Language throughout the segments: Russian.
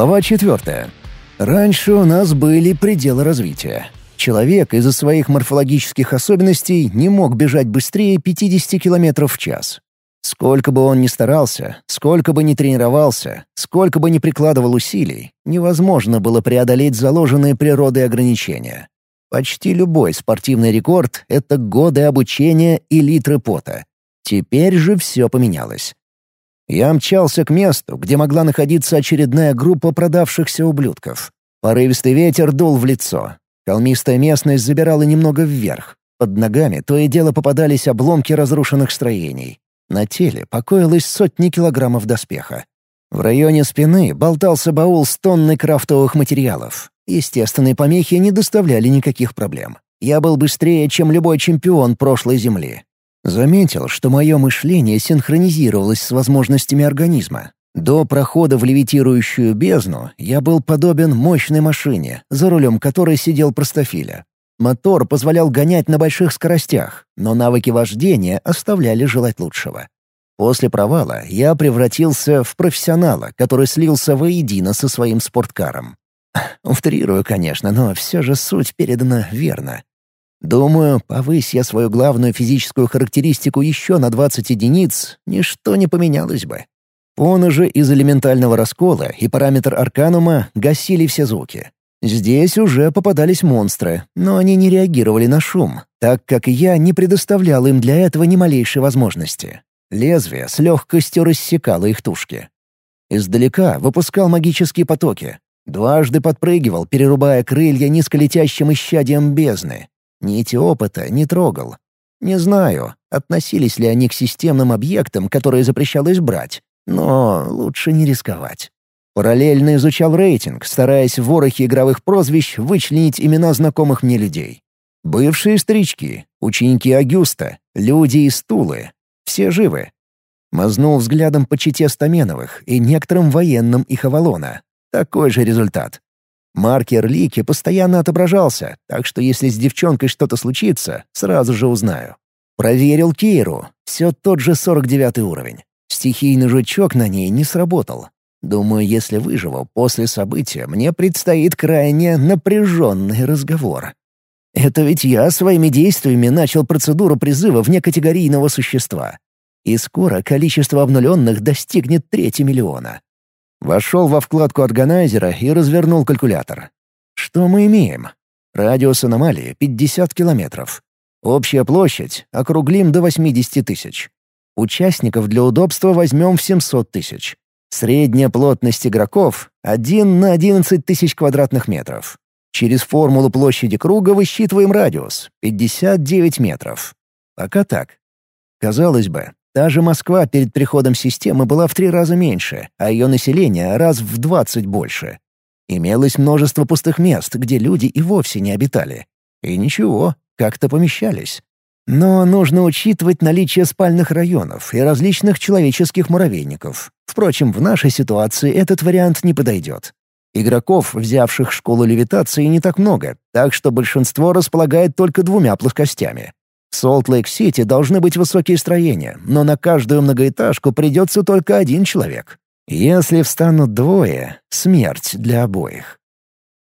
Глава четвертая. Раньше у нас были пределы развития. Человек из-за своих морфологических особенностей не мог бежать быстрее 50 км в час. Сколько бы он ни старался, сколько бы ни тренировался, сколько бы ни прикладывал усилий, невозможно было преодолеть заложенные природой ограничения. Почти любой спортивный рекорд — это годы обучения и литры пота. Теперь же все поменялось. Я мчался к месту, где могла находиться очередная группа продавшихся ублюдков. Порывистый ветер дул в лицо. Холмистая местность забирала немного вверх. Под ногами то и дело попадались обломки разрушенных строений. На теле покоилось сотни килограммов доспеха. В районе спины болтался баул с тонной крафтовых материалов. Естественные помехи не доставляли никаких проблем. Я был быстрее, чем любой чемпион прошлой Земли. Заметил, что мое мышление синхронизировалось с возможностями организма. До прохода в левитирующую бездну я был подобен мощной машине, за рулем которой сидел простофиля. Мотор позволял гонять на больших скоростях, но навыки вождения оставляли желать лучшего. После провала я превратился в профессионала, который слился воедино со своим спорткаром. Утрирую, конечно, но все же суть передана верно. Думаю, повысь я свою главную физическую характеристику еще на 20 единиц, ничто не поменялось бы. Он же из элементального раскола и параметр арканума гасили все звуки. Здесь уже попадались монстры, но они не реагировали на шум, так как я не предоставлял им для этого ни малейшей возможности. Лезвие с легкостью рассекало их тушки. Издалека выпускал магические потоки. Дважды подпрыгивал, перерубая крылья низколетящим исчадием бездны. Нити опыта не трогал. Не знаю, относились ли они к системным объектам, которые запрещалось брать, но лучше не рисковать. Параллельно изучал рейтинг, стараясь в ворохе игровых прозвищ вычленить имена знакомых мне людей. Бывшие старички, ученики Агюста, люди из Тулы. Все живы. Мазнул взглядом по чете Стаменовых и некоторым военным их Авалона. Такой же результат. Маркер Лики постоянно отображался, так что если с девчонкой что-то случится, сразу же узнаю. Проверил Кейру. Все тот же 49 уровень. Стихийный жучок на ней не сработал. Думаю, если выживу после события, мне предстоит крайне напряженный разговор. Это ведь я своими действиями начал процедуру призыва внекатегорийного существа. И скоро количество обнуленных достигнет трети миллиона. Вошел во вкладку органайзера и развернул калькулятор. Что мы имеем? Радиус аномалии — 50 километров. Общая площадь округлим до 80 тысяч. Участников для удобства возьмем в 700 тысяч. Средняя плотность игроков — 1 на 11 тысяч квадратных метров. Через формулу площади круга высчитываем радиус — 59 метров. Пока так. Казалось бы, та же Москва перед приходом системы была в три раза меньше, а ее население — раз в 20 больше. Имелось множество пустых мест, где люди и вовсе не обитали. И ничего, как-то помещались. Но нужно учитывать наличие спальных районов и различных человеческих муравейников. Впрочем, в нашей ситуации этот вариант не подойдет. Игроков, взявших школу левитации, не так много, так что большинство располагает только двумя плоскостями. В Солт-Лейк-Сити должны быть высокие строения, но на каждую многоэтажку придется только один человек. Если встанут двое — смерть для обоих.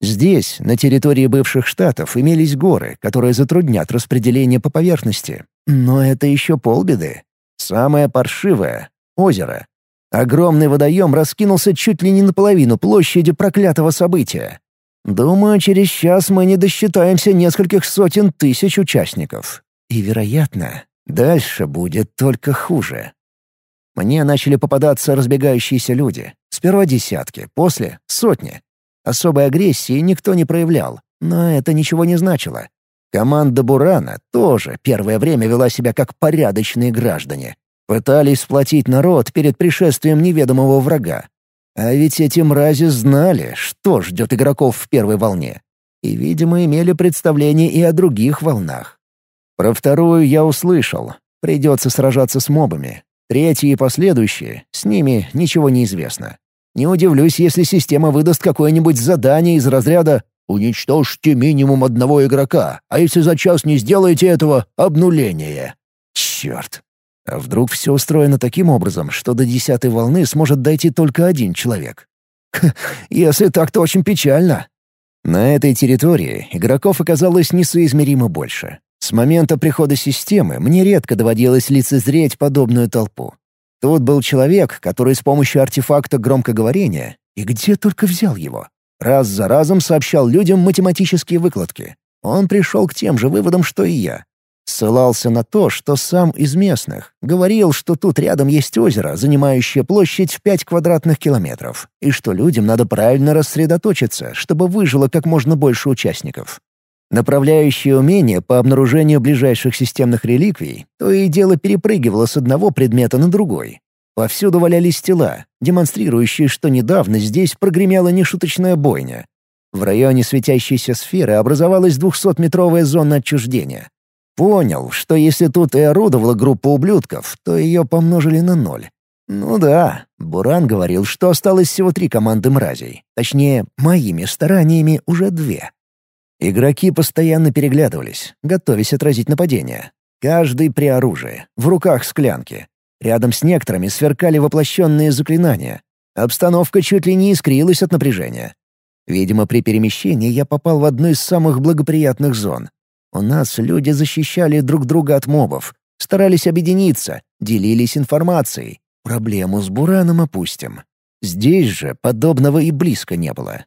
Здесь, на территории бывших штатов, имелись горы, которые затруднят распределение по поверхности. Но это еще полбеды. Самое паршивое — озеро. Огромный водоем раскинулся чуть ли не наполовину площади проклятого события. Думаю, через час мы не досчитаемся нескольких сотен тысяч участников. И, вероятно, дальше будет только хуже. Мне начали попадаться разбегающиеся люди. Сперва десятки, после — сотни. Особой агрессии никто не проявлял, но это ничего не значило. Команда Бурана тоже первое время вела себя как порядочные граждане. Пытались сплотить народ перед пришествием неведомого врага. А ведь эти мрази знали, что ждет игроков в первой волне. И, видимо, имели представление и о других волнах. Про вторую я услышал. Придется сражаться с мобами. Третьи и последующие, с ними ничего не известно. Не удивлюсь, если система выдаст какое-нибудь задание из разряда «Уничтожьте минимум одного игрока, а если за час не сделаете этого — обнуление». Черт. А вдруг все устроено таким образом, что до десятой волны сможет дойти только один человек? Если так, то очень печально. На этой территории игроков оказалось несоизмеримо больше. С момента прихода системы мне редко доводилось лицезреть подобную толпу. Тут был человек, который с помощью артефакта громкоговорения, и где только взял его, раз за разом сообщал людям математические выкладки. Он пришел к тем же выводам, что и я. Ссылался на то, что сам из местных. Говорил, что тут рядом есть озеро, занимающее площадь в 5 квадратных километров, и что людям надо правильно рассредоточиться, чтобы выжило как можно больше участников. Направляющее умение по обнаружению ближайших системных реликвий то и дело перепрыгивало с одного предмета на другой. Повсюду валялись тела, демонстрирующие, что недавно здесь прогремела нешуточная бойня. В районе светящейся сферы образовалась 200-метровая зона отчуждения. Понял, что если тут и орудовала группа ублюдков, то ее помножили на ноль. Ну да, Буран говорил, что осталось всего три команды мразей. Точнее, моими стараниями уже две. Игроки постоянно переглядывались, готовясь отразить нападение. Каждый при оружии, в руках склянки. Рядом с некоторыми сверкали воплощенные заклинания. Обстановка чуть ли не искрилась от напряжения. Видимо, при перемещении я попал в одну из самых благоприятных зон. У нас люди защищали друг друга от мобов, старались объединиться, делились информацией. Проблему с Бураном опустим. Здесь же подобного и близко не было.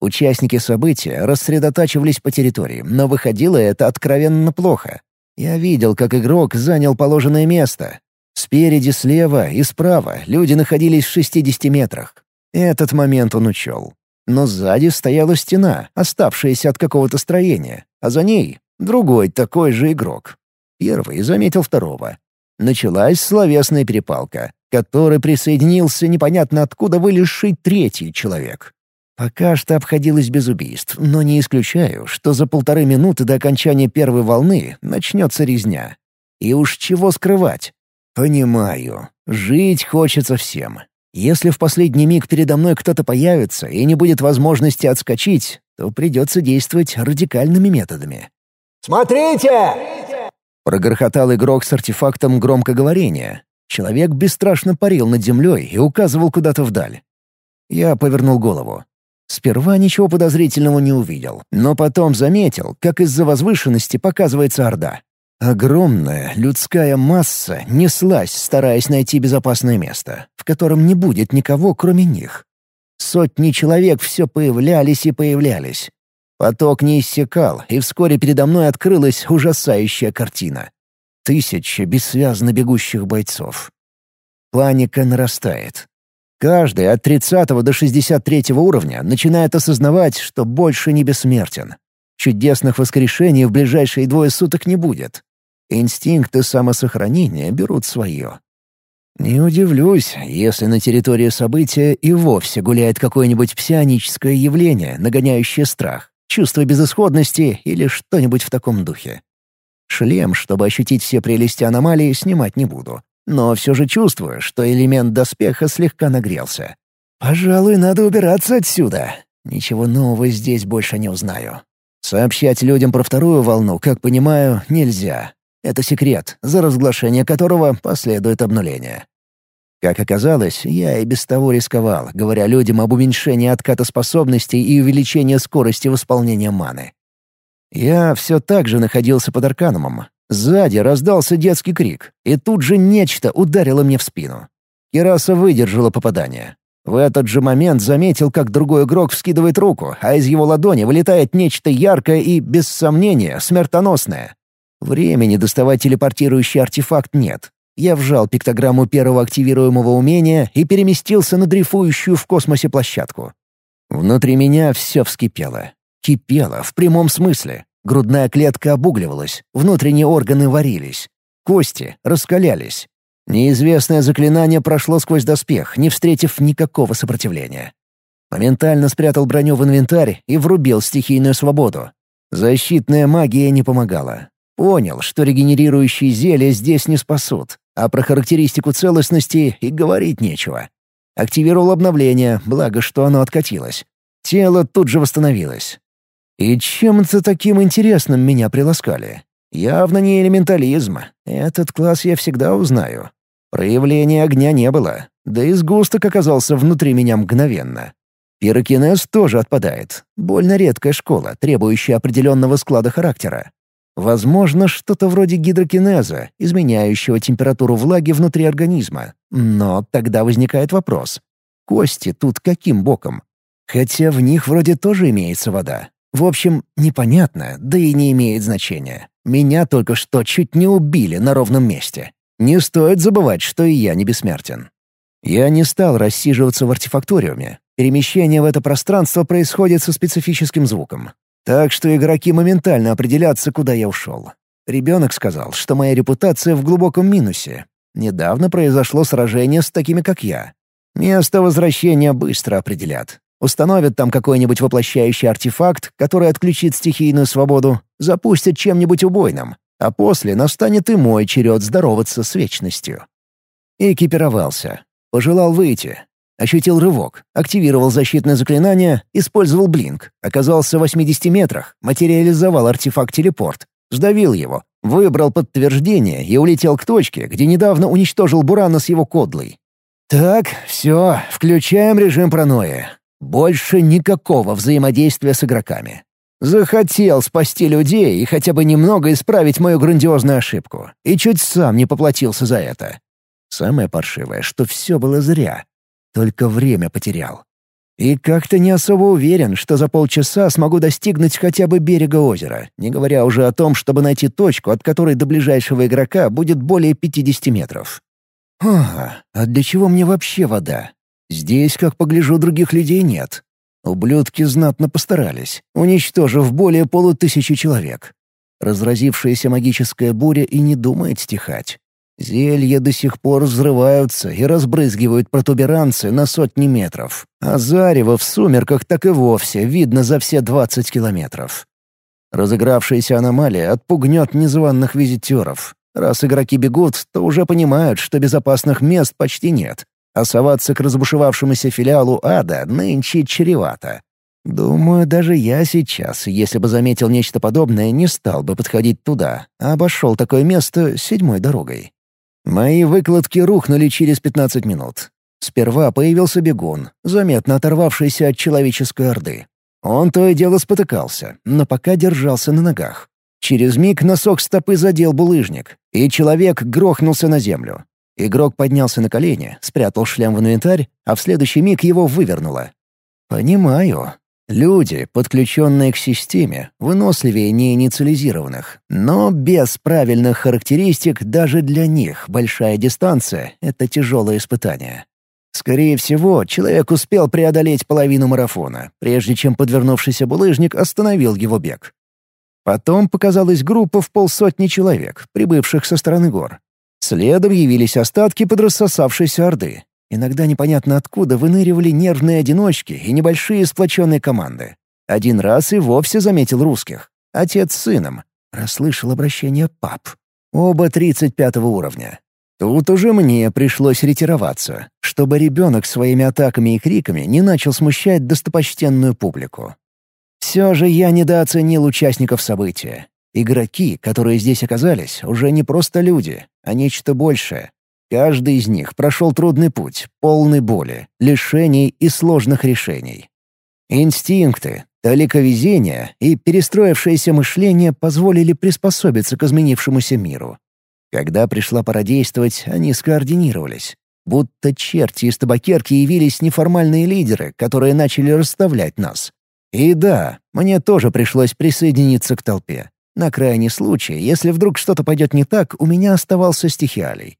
Участники события рассредотачивались по территории, но выходило это откровенно плохо. Я видел, как игрок занял положенное место. Спереди, слева и справа люди находились в 60 метрах. Этот момент он учел. Но сзади стояла стена, оставшаяся от какого-то строения, а за ней — другой такой же игрок. Первый заметил второго. Началась словесная перепалка, к которой присоединился непонятно откуда вылезший третий человек. Пока что обходилось без убийств, но не исключаю, что за полторы минуты до окончания первой волны начнется резня. И уж чего скрывать. Понимаю. Жить хочется всем. Если в последний миг передо мной кто-то появится и не будет возможности отскочить, то придется действовать радикальными методами. «Смотрите!» — прогрохотал игрок с артефактом громкоговорения. Человек бесстрашно парил над землей и указывал куда-то вдаль. Я повернул голову. Сперва ничего подозрительного не увидел, но потом заметил, как из-за возвышенности показывается Орда. Огромная людская масса неслась, стараясь найти безопасное место, в котором не будет никого, кроме них. Сотни человек все появлялись и появлялись. Поток не иссякал, и вскоре передо мной открылась ужасающая картина. Тысяча бессвязно бегущих бойцов. Паника нарастает. Каждый от 30 до 63 уровня начинает осознавать, что больше не бессмертен. Чудесных воскрешений в ближайшие двое суток не будет. Инстинкты самосохранения берут свое. Не удивлюсь, если на территории события и вовсе гуляет какое-нибудь псионическое явление, нагоняющее страх, чувство безысходности или что-нибудь в таком духе. Шлем, чтобы ощутить все прелести аномалии, снимать не буду но все же чувствую, что элемент доспеха слегка нагрелся. «Пожалуй, надо убираться отсюда. Ничего нового здесь больше не узнаю. Сообщать людям про вторую волну, как понимаю, нельзя. Это секрет, за разглашение которого последует обнуление. Как оказалось, я и без того рисковал, говоря людям об уменьшении отката способностей и увеличении скорости восполнения маны. Я все так же находился под Арканумом, Сзади раздался детский крик, и тут же нечто ударило мне в спину. Кираса выдержала попадание. В этот же момент заметил, как другой игрок вскидывает руку, а из его ладони вылетает нечто яркое и, без сомнения, смертоносное. Времени доставать телепортирующий артефакт нет. Я вжал пиктограмму первого активируемого умения и переместился на дрейфующую в космосе площадку. Внутри меня все вскипело. Кипело в прямом смысле. Грудная клетка обугливалась, внутренние органы варились, кости раскалялись. Неизвестное заклинание прошло сквозь доспех, не встретив никакого сопротивления. Моментально спрятал броню в инвентарь и врубил стихийную свободу. Защитная магия не помогала. Понял, что регенерирующие зелья здесь не спасут, а про характеристику целостности и говорить нечего. Активировал обновление, благо что оно откатилось. Тело тут же восстановилось. И чем-то таким интересным меня приласкали. Явно не элементализм. Этот класс я всегда узнаю. Проявления огня не было, да и сгусток оказался внутри меня мгновенно. Пирокинез тоже отпадает. Больно редкая школа, требующая определенного склада характера. Возможно, что-то вроде гидрокинеза, изменяющего температуру влаги внутри организма. Но тогда возникает вопрос. Кости тут каким боком? Хотя в них вроде тоже имеется вода. В общем, непонятно, да и не имеет значения. Меня только что чуть не убили на ровном месте. Не стоит забывать, что и я не бессмертен. Я не стал рассиживаться в артефакториуме. Перемещение в это пространство происходит со специфическим звуком. Так что игроки моментально определятся, куда я ушел. Ребенок сказал, что моя репутация в глубоком минусе. Недавно произошло сражение с такими, как я. Место возвращения быстро определят. Установят там какой-нибудь воплощающий артефакт, который отключит стихийную свободу, запустят чем-нибудь убойным, а после настанет и мой черед здороваться с вечностью. Экипировался. Пожелал выйти. Ощутил рывок, активировал защитное заклинание, использовал блинк, оказался в 80 метрах, материализовал артефакт-телепорт, сдавил его, выбрал подтверждение и улетел к точке, где недавно уничтожил Бурана с его кодлой. «Так, все, включаем режим паранойи. Больше никакого взаимодействия с игроками. Захотел спасти людей и хотя бы немного исправить мою грандиозную ошибку. И чуть сам не поплатился за это. Самое паршивое, что все было зря. Только время потерял. И как-то не особо уверен, что за полчаса смогу достигнуть хотя бы берега озера, не говоря уже о том, чтобы найти точку, от которой до ближайшего игрока будет более 50 метров. А, а для чего мне вообще вода? Здесь, как погляжу, других людей нет. Ублюдки знатно постарались, уничтожив более полутысячи человек. Разразившаяся магическая буря и не думает стихать. Зелья до сих пор взрываются и разбрызгивают протуберанцы на сотни метров, а зарево в сумерках так и вовсе видно за все двадцать километров. Разыгравшаяся аномалия отпугнет незваных визитеров. Раз игроки бегут, то уже понимают, что безопасных мест почти нет, а соваться к разбушевавшемуся филиалу ада нынче чревато. Думаю, даже я сейчас, если бы заметил нечто подобное, не стал бы подходить туда, а обошел такое место седьмой дорогой. Мои выкладки рухнули через 15 минут. Сперва появился бегун, заметно оторвавшийся от человеческой орды. Он то и дело спотыкался, но пока держался на ногах. Через миг носок стопы задел булыжник, и человек грохнулся на землю. Игрок поднялся на колени, спрятал шлем в инвентарь, а в следующий миг его вывернуло. «Понимаю. Люди, подключенные к системе, выносливее неинициализированных, но без правильных характеристик даже для них большая дистанция — это тяжелое испытание. Скорее всего, человек успел преодолеть половину марафона, прежде чем подвернувшийся булыжник остановил его бег. Потом показалась группа в полсотни человек, прибывших со стороны гор. Следом явились остатки подрассосавшейся орды, Иногда непонятно откуда выныривали нервные одиночки и небольшие сплоченные команды. Один раз и вовсе заметил русских. Отец с сыном. Расслышал обращение пап. Оба 35 уровня. Тут уже мне пришлось ретироваться, чтобы ребенок своими атаками и криками не начал смущать достопочтенную публику. Все же я недооценил участников события. Игроки, которые здесь оказались, уже не просто люди, а нечто большее. Каждый из них прошел трудный путь, полный боли, лишений и сложных решений. Инстинкты, далековезение и перестроившееся мышление позволили приспособиться к изменившемуся миру. Когда пришла пора действовать, они скоординировались. Будто черти из табакерки явились неформальные лидеры, которые начали расставлять нас. И да, мне тоже пришлось присоединиться к толпе. На крайний случай, если вдруг что-то пойдет не так, у меня оставался стихиалий.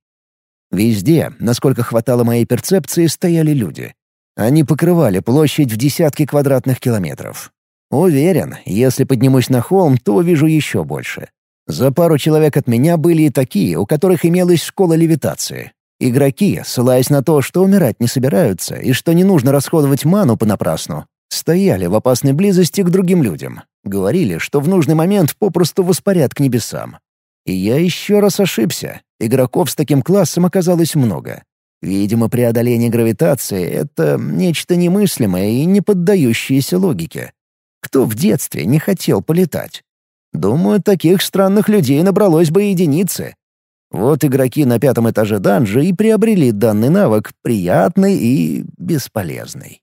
Везде, насколько хватало моей перцепции, стояли люди. Они покрывали площадь в десятки квадратных километров. Уверен, если поднимусь на холм, то увижу еще больше. За пару человек от меня были и такие, у которых имелась школа левитации. Игроки, ссылаясь на то, что умирать не собираются и что не нужно расходовать ману понапрасну, стояли в опасной близости к другим людям. Говорили, что в нужный момент попросту воспарят к небесам. И я еще раз ошибся. Игроков с таким классом оказалось много. Видимо, преодоление гравитации — это нечто немыслимое и не поддающееся логике. Кто в детстве не хотел полетать? Думаю, таких странных людей набралось бы единицы. Вот игроки на пятом этаже данжа и приобрели данный навык, приятный и бесполезный.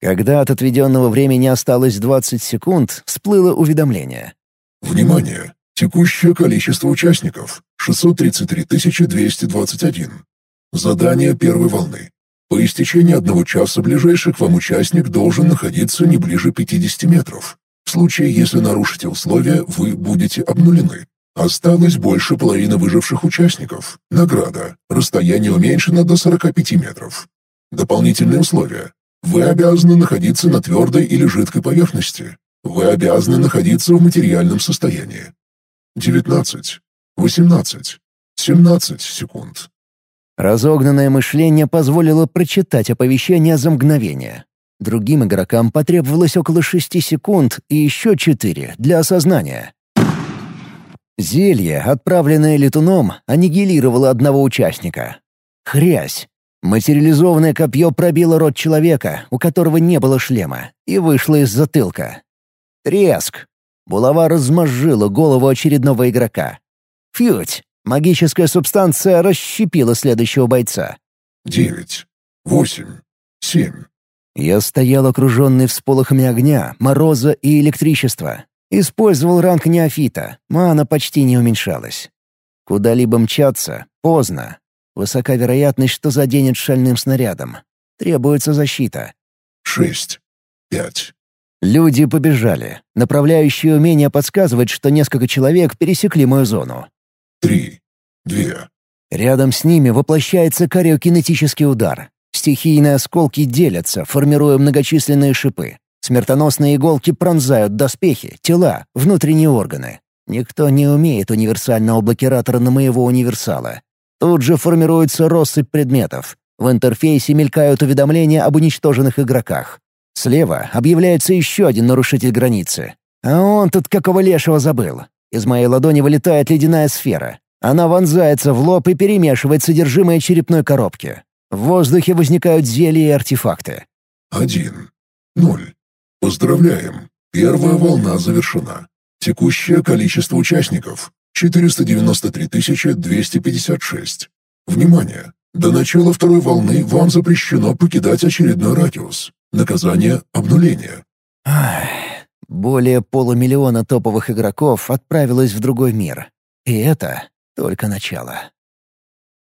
Когда от отведенного времени осталось 20 секунд, всплыло уведомление. «Внимание! Текущее количество участников — 633 221. Задание первой волны. По истечении одного часа ближайший к вам участник должен находиться не ближе 50 метров. В случае, если нарушите условия, вы будете обнулены. Осталось больше половины выживших участников. Награда. Расстояние уменьшено до 45 метров. Дополнительные условия. Вы обязаны находиться на твердой или жидкой поверхности. Вы обязаны находиться в материальном состоянии. 19, 18, 17 секунд. Разогнанное мышление позволило прочитать оповещение за мгновение. Другим игрокам потребовалось около шести секунд и еще четыре для осознания. Зелье, отправленное летуном, аннигилировало одного участника. Хрясь. Материализованное копье пробило рот человека, у которого не было шлема, и вышло из затылка. Треск. Булава размозжила голову очередного игрока. Фьють. Магическая субстанция расщепила следующего бойца. Девять, восемь, семь. Я стоял окруженный всполохами огня, мороза и электричества. Использовал ранг неофита, мана почти не уменьшалась. Куда-либо мчаться — поздно. Высока вероятность, что заденет шальным снарядом. Требуется защита. Шесть, пять. Люди побежали. Направляющее умение подсказывает, что несколько человек пересекли мою зону. Три, две. Рядом с ними воплощается кариокинетический удар. Стихийные осколки делятся, формируя многочисленные шипы. Смертоносные иголки пронзают доспехи, тела, внутренние органы. Никто не умеет универсального блокиратора на моего универсала. Тут же формируется россыпь предметов. В интерфейсе мелькают уведомления об уничтоженных игроках. Слева объявляется еще один нарушитель границы. А он тут какого лешего забыл. Из моей ладони вылетает ледяная сфера. Она вонзается в лоб и перемешивает содержимое черепной коробки. В воздухе возникают зелья и артефакты. Один. Ноль. Поздравляем. Первая волна завершена. Текущее количество участников — 493 256. Внимание! До начала второй волны вам запрещено покидать очередной радиус. Наказание — обнуление. Ах. Более полумиллиона топовых игроков отправилось в другой мир. И это только начало.